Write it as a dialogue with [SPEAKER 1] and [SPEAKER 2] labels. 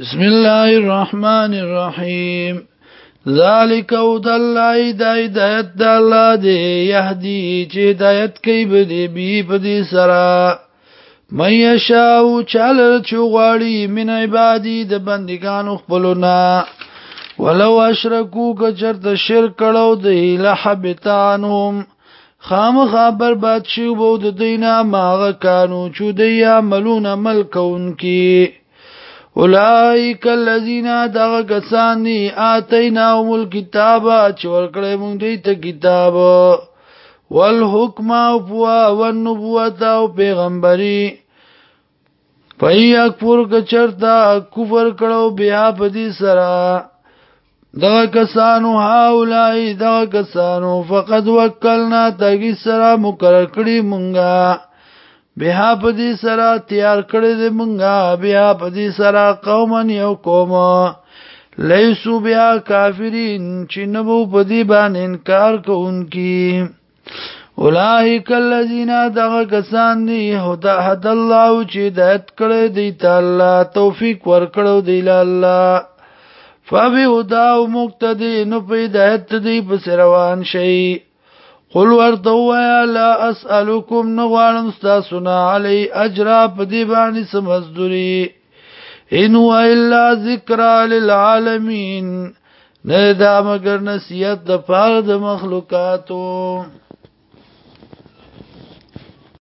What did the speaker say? [SPEAKER 1] بسم الله الرحمن الرحيم ذالک او د الله د هدایت د الله دی يهدي چې هدایت کوي به دی بي په دې سره مې شاو چل چغړی من عبادي د بندگانو خپلونا ولو اشرکو کچر د شرک کړو دی لحبتانهم خام خبر باد شو بود دینا ماغه کانو چو دی عملون عمل کون کی اولائک الذین دغه کسان دی اتیناهم الكتاب چې ورکړې مونږ دوی ته کتاب والحکم او والنبوت او پیغمبري پای اکبر کچرتا کفر کړو بیا په دې سره دغه کسانو هاولای دغه کسانو فقد وکلنا تګی سره مقرر کړی مونږه بها پدی سرا تیار کړی دی مونږه بها پدی سرا قومن یو قوم لیسو بها کافرین چې نبو پدی باندې انکار کوونکی اولائک الذین دغه کسان دی هدا حد الله چې دایت کړی دی تعالی توفیق ورکړو دی الله فبهدا مقتدی نو پیدایت دی پس روان شي قل ورته وایا لا اسالکم نغوانم استاسنا علی اجر پدی باندې سمزدوری ان هو الا ذکر للعالمین نه دا مگر نصیحت د پاره د مخلوقاتو